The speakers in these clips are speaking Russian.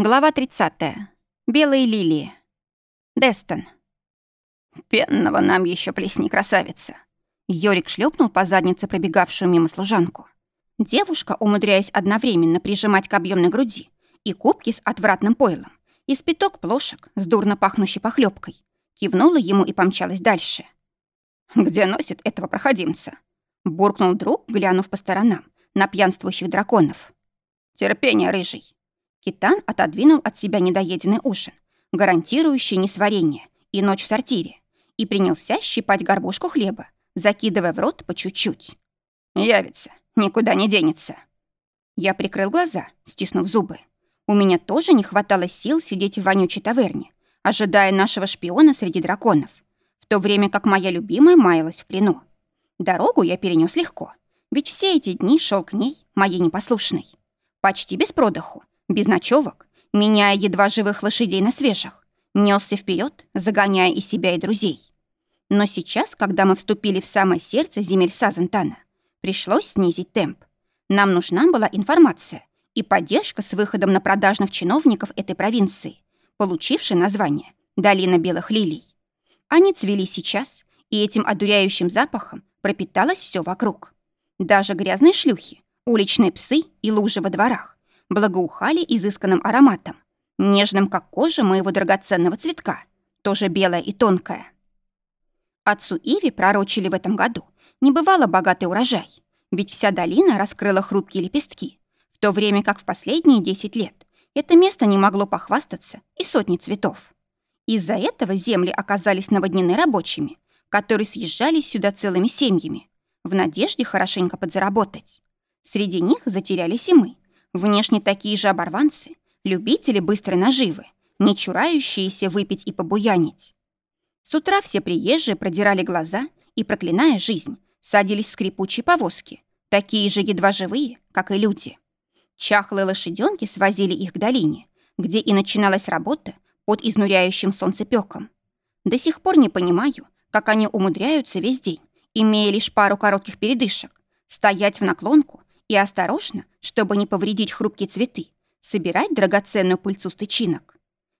Глава 30. Белые лилии. Дестон. «Пенного нам еще плесни, красавица!» Йорик шлепнул по заднице пробегавшую мимо служанку. Девушка, умудряясь одновременно прижимать к объемной груди и кубки с отвратным пойлом, и спиток плошек с дурно пахнущей похлебкой, кивнула ему и помчалась дальше. «Где носит этого проходимца?» буркнул друг, глянув по сторонам на пьянствующих драконов. «Терпение, рыжий!» Китан отодвинул от себя недоеденный ужин, гарантирующий несварение и ночь в сортире, и принялся щипать горбушку хлеба, закидывая в рот по чуть-чуть. «Явится, никуда не денется». Я прикрыл глаза, стиснув зубы. У меня тоже не хватало сил сидеть в вонючей таверне, ожидая нашего шпиона среди драконов, в то время как моя любимая маялась в плену. Дорогу я перенес легко, ведь все эти дни шел к ней, моей непослушной. Почти без продыху, без ночевок, меняя едва живых лошадей на свежих, несся вперед, загоняя и себя, и друзей. Но сейчас, когда мы вступили в самое сердце земель Сазантана, пришлось снизить темп. Нам нужна была информация и поддержка с выходом на продажных чиновников этой провинции, получившей название «Долина белых лилий». Они цвели сейчас, и этим одуряющим запахом пропиталось все вокруг. Даже грязные шлюхи, уличные псы и лужи во дворах благоухали изысканным ароматом, нежным, как кожа моего драгоценного цветка, тоже белая и тонкая. Отцу Иви пророчили в этом году небывало богатый урожай, ведь вся долина раскрыла хрупкие лепестки, в то время как в последние 10 лет это место не могло похвастаться и сотни цветов. Из-за этого земли оказались наводнены рабочими, которые съезжались сюда целыми семьями, в надежде хорошенько подзаработать. Среди них затерялись и мы, Внешне такие же оборванцы, любители быстрой наживы, не чурающиеся выпить и побуянить. С утра все приезжие продирали глаза и, проклиная жизнь, садились в скрипучие повозки, такие же едва живые, как и люди. Чахлые лошаденки свозили их к долине, где и начиналась работа под изнуряющим солнцепёком. До сих пор не понимаю, как они умудряются весь день, имея лишь пару коротких передышек, стоять в наклонку и осторожно, чтобы не повредить хрупкие цветы, собирать драгоценную пыльцу стычинок.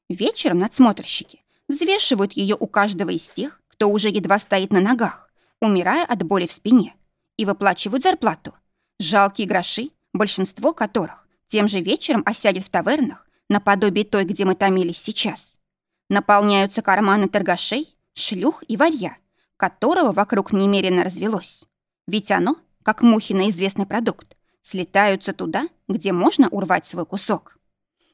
Вечером надсмотрщики взвешивают ее у каждого из тех, кто уже едва стоит на ногах, умирая от боли в спине, и выплачивают зарплату. Жалкие гроши, большинство которых тем же вечером осядет в тавернах, наподобие той, где мы томились сейчас. Наполняются карманы торгашей, шлюх и варья, которого вокруг немерено развелось. Ведь оно, как мухи на известный продукт, слетаются туда, где можно урвать свой кусок.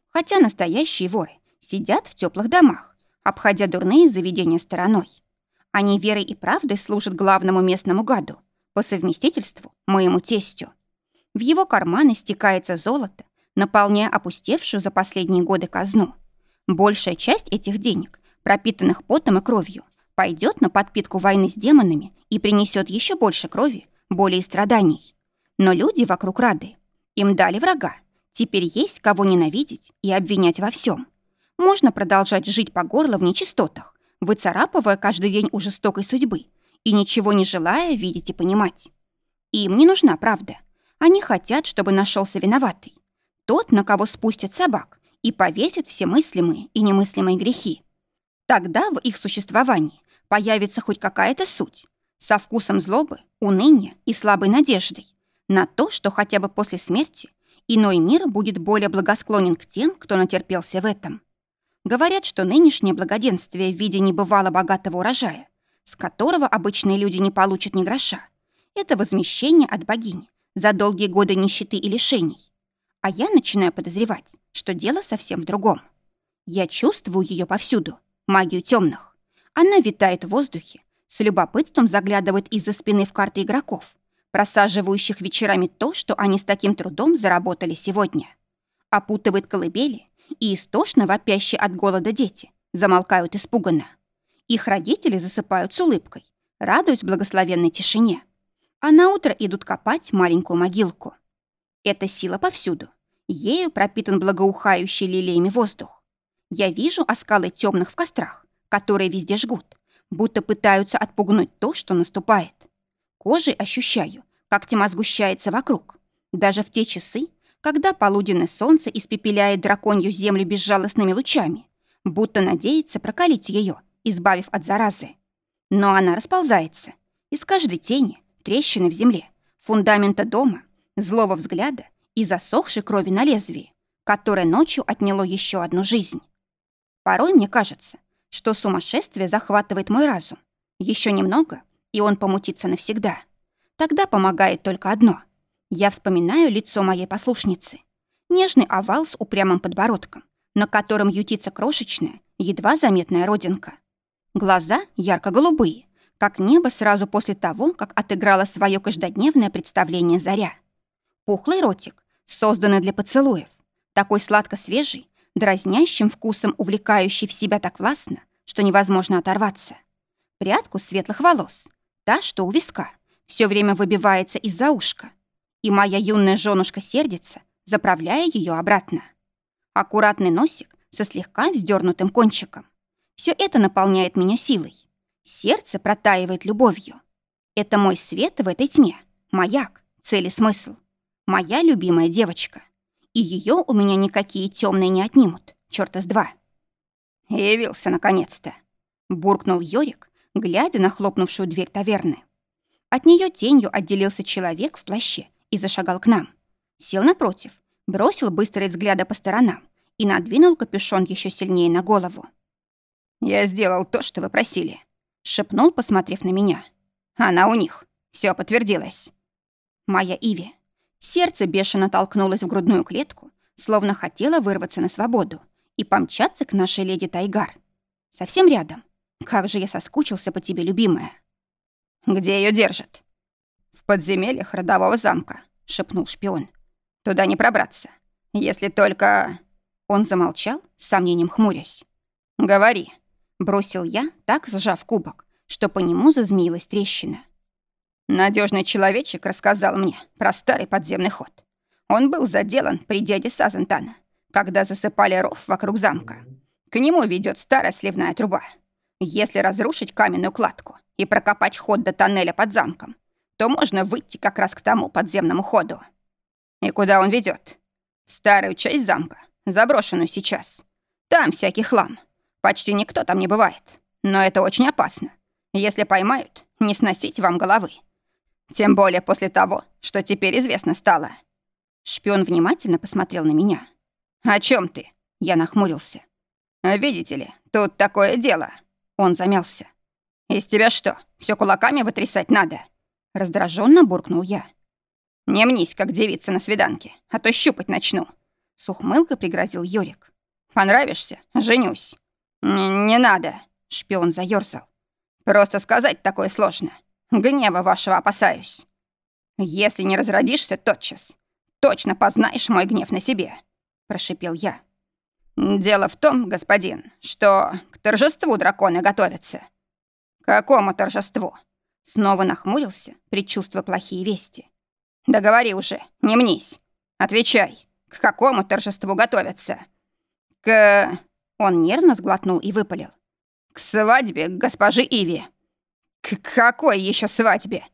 Хотя настоящие воры сидят в теплых домах, обходя дурные заведения стороной. Они верой и правдой служат главному местному гаду, по совместительству моему тестю. В его карманы стекается золото, наполняя опустевшую за последние годы казну. Большая часть этих денег, пропитанных потом и кровью, пойдет на подпитку войны с демонами и принесет еще больше крови, боли и страданий. Но люди вокруг рады. Им дали врага. Теперь есть кого ненавидеть и обвинять во всем. Можно продолжать жить по горло в нечистотах, выцарапывая каждый день у жестокой судьбы и ничего не желая видеть и понимать. Им не нужна правда. Они хотят, чтобы нашелся виноватый. Тот, на кого спустят собак и повесят все мыслимые и немыслимые грехи. Тогда в их существовании появится хоть какая-то суть, со вкусом злобы, уныния и слабой надеждой на то, что хотя бы после смерти иной мир будет более благосклонен к тем, кто натерпелся в этом. Говорят, что нынешнее благоденствие в виде небывало богатого урожая, с которого обычные люди не получат ни гроша, это возмещение от богини за долгие годы нищеты и лишений. А я начинаю подозревать, что дело совсем в другом. Я чувствую ее повсюду, магию темных. Она витает в воздухе, с любопытством заглядывает из-за спины в карты игроков, просаживающих вечерами то, что они с таким трудом заработали сегодня. Опутывает колыбели, и истошно вопящие от голода дети замолкают испуганно. Их родители засыпают с улыбкой, радуясь благословенной тишине. А на утро идут копать маленькую могилку. Эта сила повсюду. Ею пропитан благоухающий лилиями воздух. Я вижу оскалы темных в кострах, которые везде жгут, будто пытаются отпугнуть то, что наступает. Кожей ощущаю, как тьма сгущается вокруг. Даже в те часы, когда полуденное солнце испепеляет драконью землю безжалостными лучами, будто надеется прокалить ее, избавив от заразы. Но она расползается. Из каждой тени, трещины в земле, фундамента дома, злого взгляда и засохшей крови на лезвии, которое ночью отняло еще одну жизнь. Порой мне кажется, что сумасшествие захватывает мой разум. Еще немного, и он помутится навсегда. Тогда помогает только одно. Я вспоминаю лицо моей послушницы. Нежный овал с упрямым подбородком, на котором ютится крошечная, едва заметная родинка. Глаза ярко-голубые, как небо сразу после того, как отыграла свое каждодневное представление заря. Пухлый ротик, созданный для поцелуев, такой сладко-свежий, дразнящим вкусом увлекающий в себя так властно, что невозможно оторваться. Прядку светлых волос, та, что у виска, все время выбивается из-за ушка. И моя юная женушка сердится, заправляя ее обратно. Аккуратный носик со слегка вздернутым кончиком. Все это наполняет меня силой. Сердце протаивает любовью. Это мой свет в этой тьме, маяк, цель и смысл. Моя любимая девочка. И ее у меня никакие темные не отнимут. Чёрта с два. Явился наконец-то. Буркнул Йорик, глядя на хлопнувшую дверь таверны. От нее тенью отделился человек в плаще и зашагал к нам. Сел напротив, бросил быстрые взгляды по сторонам и надвинул капюшон еще сильнее на голову. «Я сделал то, что вы просили», — шепнул, посмотрев на меня. «Она у них. Все подтвердилось». Моя Иви. Сердце бешено толкнулось в грудную клетку, словно хотело вырваться на свободу и помчаться к нашей леди Тайгар. Совсем рядом. Как же я соскучился по тебе, любимая. Где ее держат? В подземельях родового замка, шепнул шпион. Туда не пробраться. Если только... Он замолчал, с сомнением хмурясь. «Говори», — бросил я, так сжав кубок, что по нему зазмеилась трещина. Надежный человечек рассказал мне про старый подземный ход. Он был заделан при дяде Сазантана, когда засыпали ров вокруг замка. К нему ведет старая сливная труба. Если разрушить каменную кладку и прокопать ход до тоннеля под замком, то можно выйти как раз к тому подземному ходу. И куда он ведет? В старую часть замка, заброшенную сейчас. Там всякий хлам. Почти никто там не бывает. Но это очень опасно. Если поймают, не сносить вам головы. Тем более после того, что теперь известно стало. Шпион внимательно посмотрел на меня. «О чем ты?» Я нахмурился. «Видите ли, тут такое дело». Он замялся. «Из тебя что, все кулаками вытрясать надо?» Раздраженно буркнул я. «Не мнись, как девица на свиданке, а то щупать начну». С ухмылкой пригрозил Йорик. «Понравишься? Женюсь». Н «Не надо», — шпион заёрзал. «Просто сказать такое сложно. Гнева вашего опасаюсь. Если не разродишься тотчас, точно познаешь мой гнев на себе», — прошипел я. «Дело в том, господин, что к торжеству драконы готовятся». «Какому торжеству?» Снова нахмурился, предчувствуя плохие вести. «Да говори уже, не мнись. Отвечай, к какому торжеству готовятся?» «К...» Он нервно сглотнул и выпалил. «К свадьбе госпожи Иви». «К какой еще свадьбе?»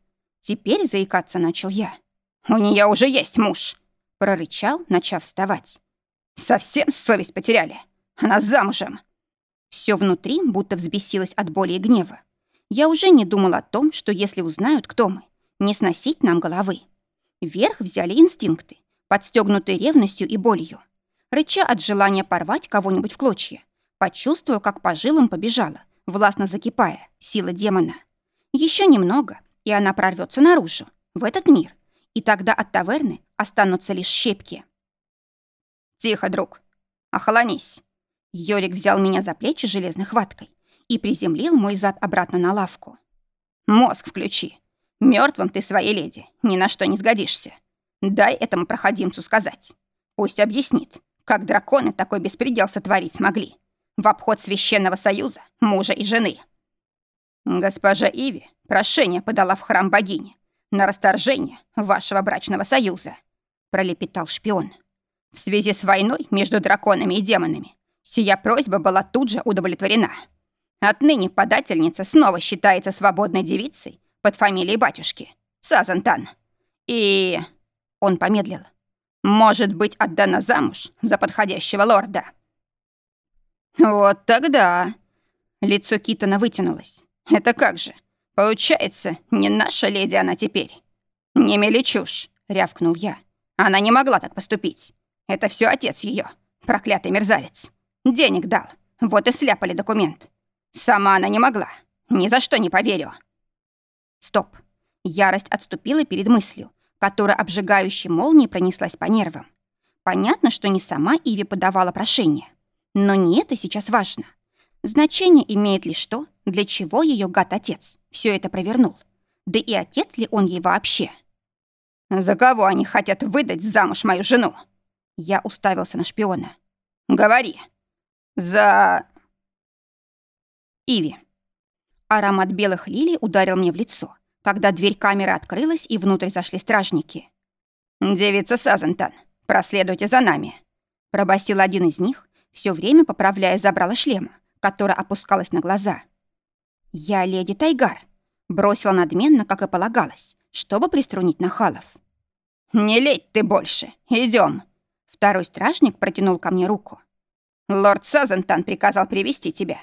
Теперь заикаться начал я. «У нее уже есть муж», — прорычал, начав вставать. «Совсем совесть потеряли. Она замужем». Все внутри будто взбесилось от боли и гнева. Я уже не думал о том, что если узнают, кто мы, не сносить нам головы. Вверх взяли инстинкты, подстегнутые ревностью и болью. Рыча от желания порвать кого-нибудь в клочья, почувствовал, как по жилам побежала, властно закипая, сила демона — еще немного, и она прорвется наружу, в этот мир, и тогда от таверны останутся лишь щепки. «Тихо, друг, охолонись!» Йорик взял меня за плечи железной хваткой и приземлил мой зад обратно на лавку. «Мозг включи. Мертвым ты своей леди ни на что не сгодишься. Дай этому проходимцу сказать. Пусть объяснит, как драконы такой беспредел сотворить смогли. В обход священного союза, мужа и жены». «Госпожа Иви прошение подала в храм богини на расторжение вашего брачного союза», пролепетал шпион. «В связи с войной между драконами и демонами сия просьба была тут же удовлетворена. Отныне подательница снова считается свободной девицей под фамилией батюшки Сазантан. И...» Он помедлил. может быть отдана замуж за подходящего лорда. Вот тогда... Лицо Китона вытянулось. Это как же? Получается, не наша леди она теперь. Не мели рявкнул я. Она не могла так поступить. Это все отец ее, проклятый мерзавец. Денег дал, вот и сляпали документ. Сама она не могла. Ни за что не поверю. Стоп. Ярость отступила перед мыслью, которая обжигающей молнией пронеслась по нервам. Понятно, что не сама Иви подавала прошение. Но не это сейчас важно. Значение имеет лишь то, для чего ее гад-отец все это провернул. Да и отец ли он ей вообще? «За кого они хотят выдать замуж мою жену?» Я уставился на шпиона. «Говори». «За...» Иви. Аромат белых лилий ударил мне в лицо, когда дверь камеры открылась и внутрь зашли стражники. «Девица Сазантан, проследуйте за нами», — пробасил один из них, все время поправляя забрало шлема, которое опускалось на глаза. «Я леди Тайгар», — бросила надменно, как и полагалось, чтобы приструнить нахалов. «Не ледь ты больше! Идем. Второй стражник протянул ко мне руку. «Лорд Сазентан приказал привести тебя.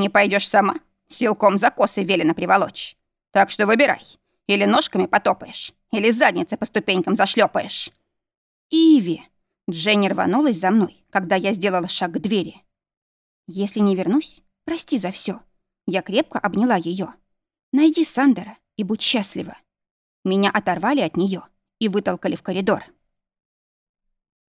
Не пойдешь сама? Силком за косы велено приволочь. Так что выбирай. Или ножками потопаешь, или задницей по ступенькам зашлепаешь. «Иви!» Дженни рванулась за мной, когда я сделала шаг к двери. «Если не вернусь, прости за все. Я крепко обняла ее. Найди Сандера и будь счастлива. Меня оторвали от нее и вытолкали в коридор.